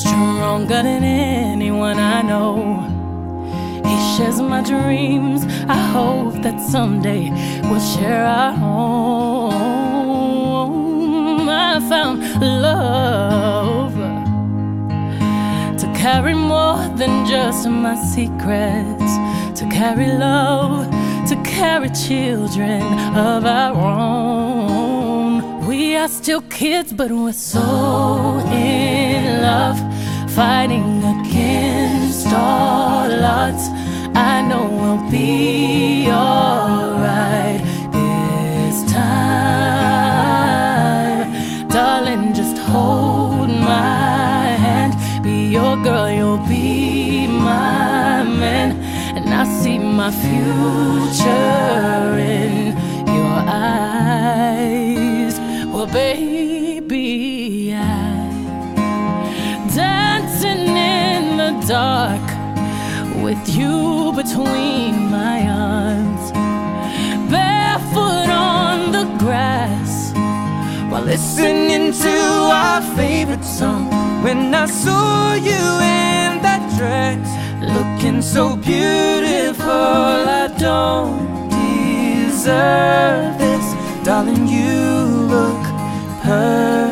stronger than anyone I know. He shares my dreams. I hope that someday we'll share our home. I found love to carry more than just my secrets, to carry love, to carry children of our own. We are still kids, but we're so in love, fighting against all odds. I know we'll be alright this time. Darling, just hold my hand. Be your girl, you'll be my man. And I see my future in your eyes. Well, baby, dark with you between my arms, barefoot on the grass while listening to our favorite song. When I saw you in that dress, looking so beautiful, I don't deserve this, darling. You look perfect